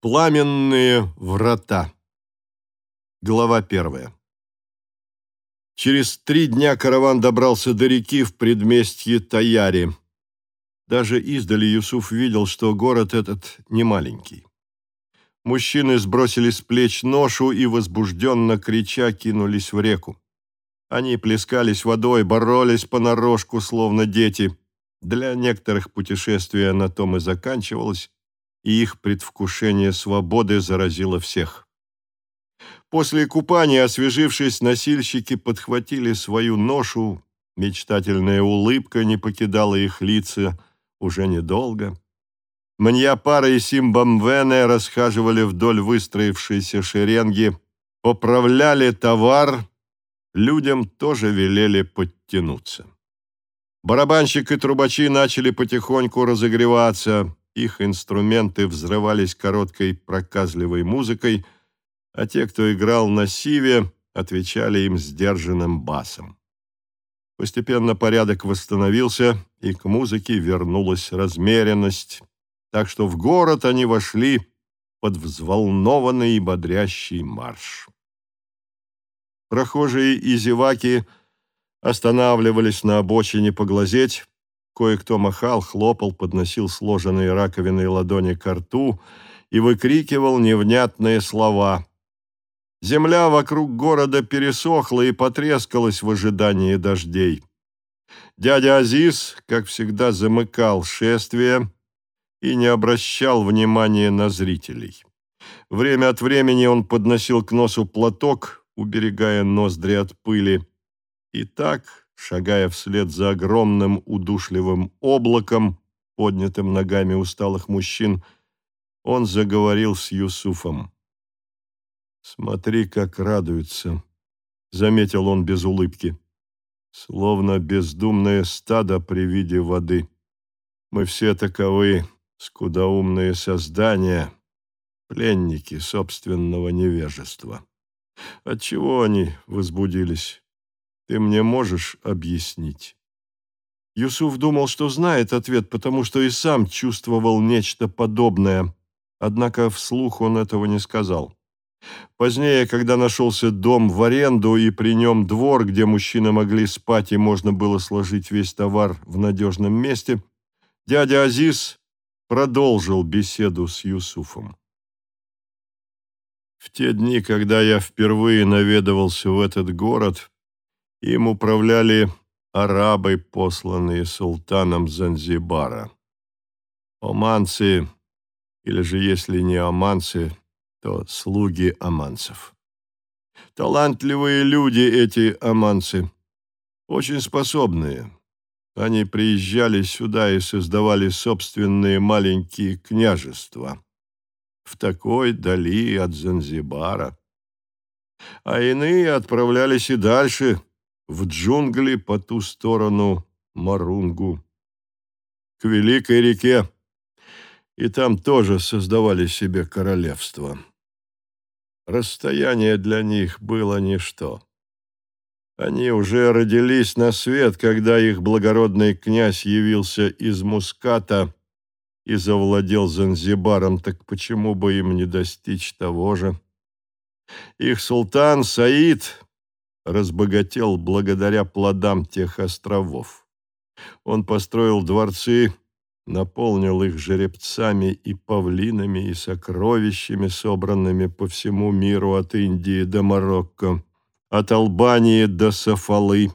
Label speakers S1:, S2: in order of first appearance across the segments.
S1: Пламенные врата. Глава первая. Через три дня караван добрался до реки в предместье Таяри. Даже издали Юсуф видел, что город этот не маленький. Мужчины сбросили с плеч ношу и, возбужденно крича, кинулись в реку. Они плескались водой, боролись понарошку, словно дети. Для некоторых путешествия на том и заканчивалось, и их предвкушение свободы заразило всех. После купания, освежившись, носильщики подхватили свою ношу, мечтательная улыбка не покидала их лица уже недолго. Маньяпара и Симбамвене расхаживали вдоль выстроившейся шеренги, поправляли товар, людям тоже велели подтянуться. Барабанщик и трубачи начали потихоньку разогреваться, их инструменты взрывались короткой проказливой музыкой, а те, кто играл на сиве, отвечали им сдержанным басом. Постепенно порядок восстановился, и к музыке вернулась размеренность, так что в город они вошли под взволнованный и бодрящий марш. Прохожие и зеваки останавливались на обочине поглазеть, Кое-кто махал, хлопал, подносил сложенные раковиной ладони к рту и выкрикивал невнятные слова. Земля вокруг города пересохла и потрескалась в ожидании дождей. Дядя Азиз, как всегда, замыкал шествие и не обращал внимания на зрителей. Время от времени он подносил к носу платок, уберегая ноздри от пыли. И так шагая вслед за огромным удушливым облаком, поднятым ногами усталых мужчин, он заговорил с Юсуфом. «Смотри, как радуются», — заметил он без улыбки, «словно бездумное стадо при виде воды. Мы все таковы, скудоумные создания, пленники собственного невежества. Отчего они возбудились?» Ты мне можешь объяснить?» Юсуф думал, что знает ответ, потому что и сам чувствовал нечто подобное, однако вслух он этого не сказал. Позднее, когда нашелся дом в аренду и при нем двор, где мужчины могли спать и можно было сложить весь товар в надежном месте, дядя Азиз продолжил беседу с Юсуфом. В те дни, когда я впервые наведывался в этот город, им управляли арабы, посланные султаном Занзибара. Оманцы, или же если не оманцы, то слуги оманцев. Талантливые люди эти оманцы, очень способные. Они приезжали сюда и создавали собственные маленькие княжества в такой дали от Занзибара. А иные отправлялись и дальше – в джунгли по ту сторону Марунгу, к Великой реке, и там тоже создавали себе королевство. Расстояние для них было ничто. Они уже родились на свет, когда их благородный князь явился из Муската и завладел Занзибаром, так почему бы им не достичь того же? Их султан Саид разбогател благодаря плодам тех островов. Он построил дворцы, наполнил их жеребцами и павлинами и сокровищами, собранными по всему миру от Индии до Марокко, от Албании до Сафалы.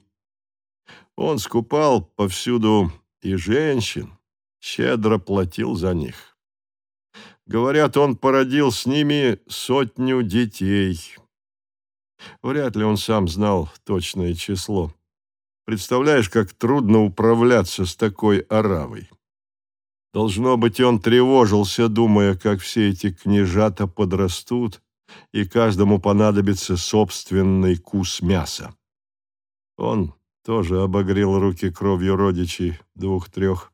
S1: Он скупал повсюду и женщин, щедро платил за них. Говорят, он породил с ними сотню детей – Вряд ли он сам знал точное число. Представляешь, как трудно управляться с такой оравой. Должно быть, он тревожился, думая, как все эти княжата подрастут, и каждому понадобится собственный кус мяса. Он тоже обогрел руки кровью родичей двух-трех.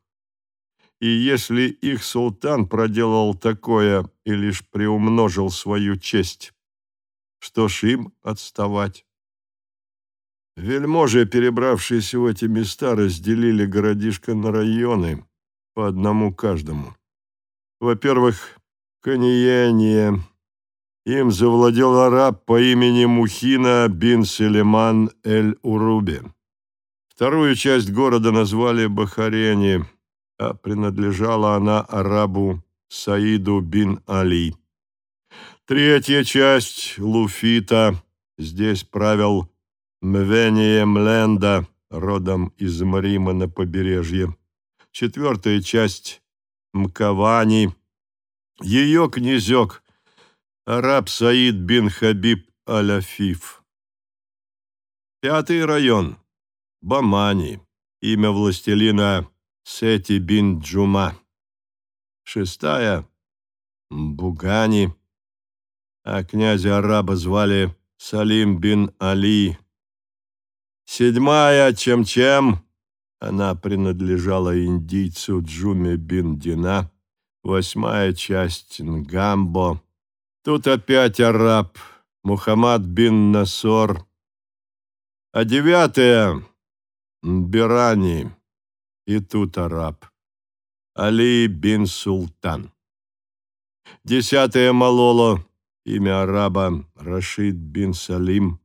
S1: И если их султан проделал такое и лишь приумножил свою честь, что ж им отставать? Вельможи, перебравшиеся в эти места, разделили городишко на районы, по одному каждому. Во-первых, Каниение. Им завладел араб по имени Мухина бин Селеман эль-Уруби. Вторую часть города назвали Бахарени, а принадлежала она арабу Саиду бин Али. Третья часть Луфита. Здесь правил Мвения Мленда, родом из Марима на побережье. Четвертая часть Мкавани. Ее князек араб Саид бин Хабиб Аляфиф. Пятый район Бамани. Имя властелина Сети бин Джума. Шестая – Бугани. А князя араба звали Салим бин Али. Седьмая – Чем-Чем. Она принадлежала индийцу Джуме бин Дина. Восьмая часть – Нгамбо. Тут опять араб Мухаммад бин Насор. А девятая Бирани, и тут араб. Али бин Султан. Десятое Малоло, имя араба Рашид бин Салим.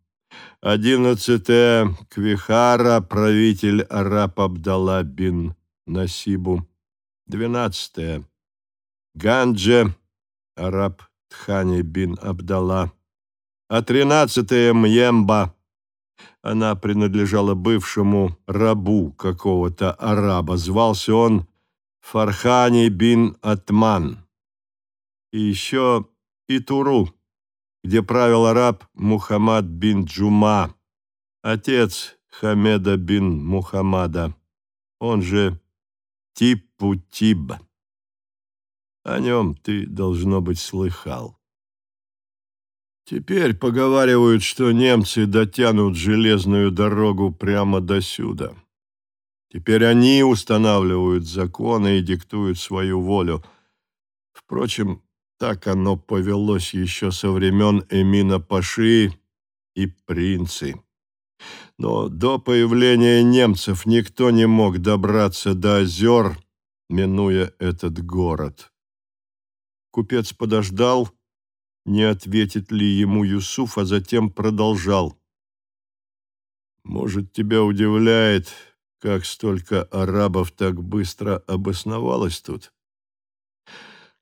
S1: Одиннадцатое Квихара, правитель араб Абдалла бин Насибу. Двенадцатое Ганджа, араб Тхани бин Абдалла. А тринадцатое Мьемба, она принадлежала бывшему рабу какого-то араба. Звался он Фархани бин Атман. И еще Итуру, где правил араб Мухаммад бин Джума, отец Хамеда бин Мухаммада, он же Типпу-Тиб. О нем ты, должно быть, слыхал. Теперь поговаривают, что немцы дотянут железную дорогу прямо до сюда. Теперь они устанавливают законы и диктуют свою волю. Впрочем, так оно повелось еще со времен Эмина Паши и принцы. Но до появления немцев никто не мог добраться до озер, минуя этот город. Купец подождал, не ответит ли ему Юсуф, а затем продолжал. «Может, тебя удивляет, как столько арабов так быстро обосновалось тут?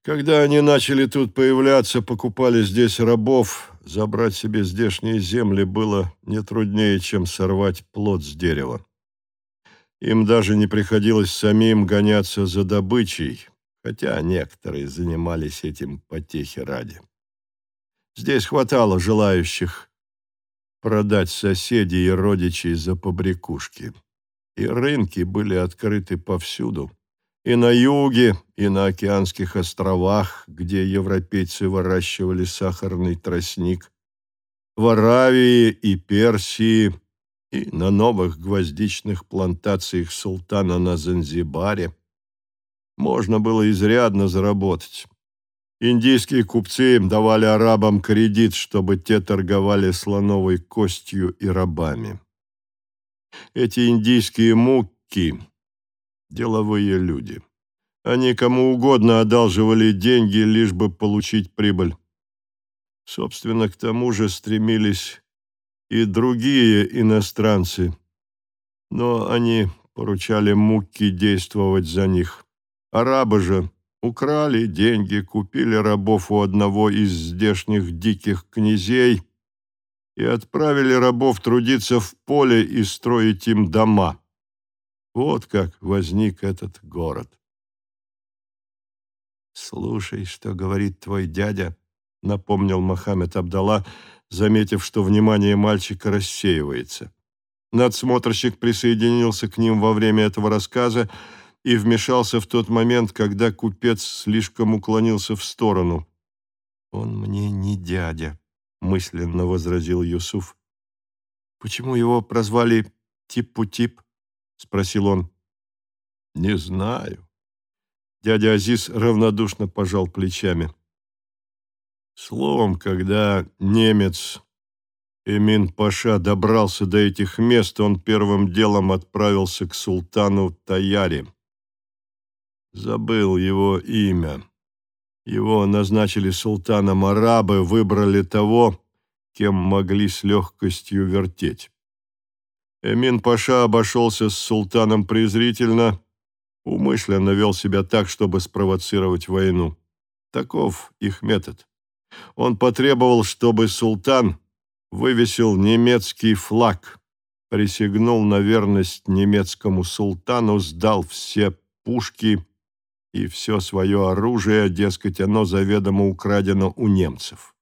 S1: Когда они начали тут появляться, покупали здесь рабов, забрать себе здешние земли было не труднее, чем сорвать плод с дерева. Им даже не приходилось самим гоняться за добычей, хотя некоторые занимались этим потехи ради. Здесь хватало желающих продать соседей и родичей за побрякушки. И рынки были открыты повсюду. И на юге, и на океанских островах, где европейцы выращивали сахарный тростник, в Аравии и Персии, и на новых гвоздичных плантациях султана на Занзибаре. Можно было изрядно заработать. Индийские купцы давали арабам кредит, чтобы те торговали слоновой костью и рабами. Эти индийские мукки – деловые люди. Они кому угодно одалживали деньги, лишь бы получить прибыль. Собственно, к тому же стремились и другие иностранцы, но они поручали мукки действовать за них. Арабы же Украли деньги, купили рабов у одного из здешних диких князей и отправили рабов трудиться в поле и строить им дома. Вот как возник этот город. «Слушай, что говорит твой дядя», — напомнил Мохаммед Абдалла, заметив, что внимание мальчика рассеивается. Надсмотрщик присоединился к ним во время этого рассказа, и вмешался в тот момент, когда купец слишком уклонился в сторону. «Он мне не дядя», — мысленно возразил Юсуф. «Почему его прозвали Типу-Тип?» — спросил он. «Не знаю». Дядя Азиз равнодушно пожал плечами. Словом, когда немец Эмин Паша добрался до этих мест, он первым делом отправился к султану Таяре. Забыл его имя. Его назначили султаном арабы, выбрали того, кем могли с легкостью вертеть. Эмин Паша обошелся с султаном презрительно, умышленно вел себя так, чтобы спровоцировать войну. Таков их метод. Он потребовал, чтобы султан вывесил немецкий флаг, присягнул на верность немецкому султану, сдал все пушки и все свое оружие, дескать, оно заведомо украдено у немцев.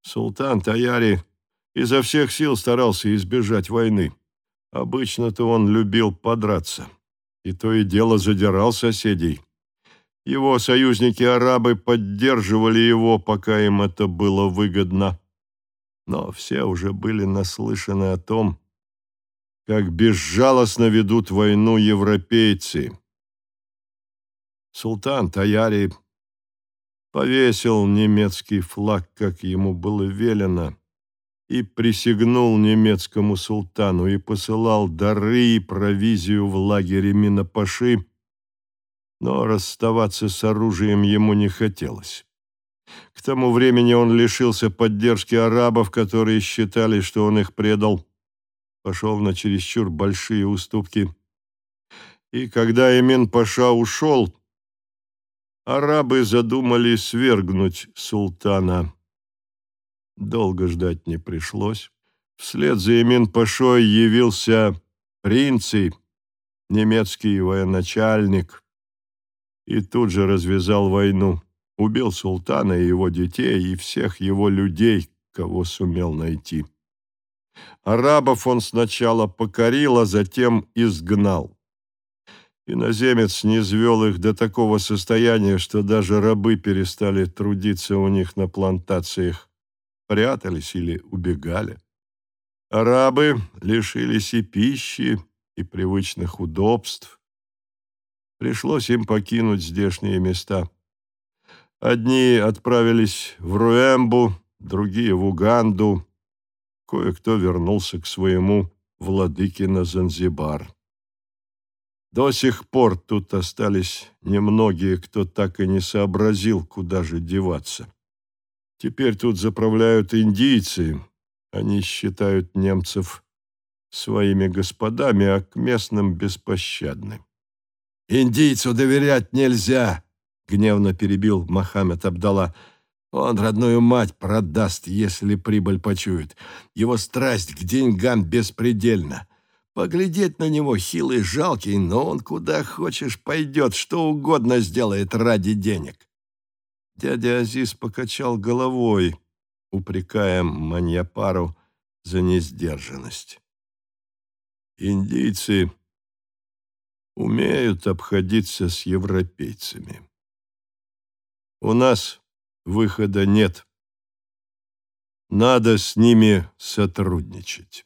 S1: Султан Таяри изо всех сил старался избежать войны. Обычно-то он любил подраться, и то и дело задирал соседей. Его союзники-арабы поддерживали его, пока им это было выгодно. Но все уже были наслышаны о том, как безжалостно ведут войну европейцы. Султан Таяри повесил немецкий флаг, как ему было велено, и присягнул немецкому султану и посылал дары и провизию в лагере Минапаши, но расставаться с оружием ему не хотелось. К тому времени он лишился поддержки арабов, которые считали, что он их предал, пошел на чересчур большие уступки. И когда Эмин Паша ушел, арабы задумали свергнуть султана. Долго ждать не пришлось. Вслед за Эмин Пашой явился принций, немецкий военачальник, и тут же развязал войну. Убил султана и его детей, и всех его людей, кого сумел найти. Арабов он сначала покорил, а затем изгнал. Иноземец не звел их до такого состояния, что даже рабы перестали трудиться у них на плантациях, прятались или убегали. Арабы лишились и пищи, и привычных удобств. Пришлось им покинуть здешние места. Одни отправились в Руэмбу, другие в Уганду, кое-кто вернулся к своему владыке на Занзибар. До сих пор тут остались немногие, кто так и не сообразил, куда же деваться. Теперь тут заправляют индийцы. Они считают немцев своими господами, а к местным беспощадны. «Индийцу доверять нельзя!» — гневно перебил Мохаммед Абдалла. Он родную мать продаст, если прибыль почует. Его страсть к деньгам беспредельна. Поглядеть на него хилый, жалкий, но он куда хочешь пойдет, что угодно сделает ради денег. Дядя Азиз покачал головой, упрекая Маньяпару за несдержанность. Индийцы умеют обходиться с европейцами. У нас Выхода нет. Надо с ними сотрудничать.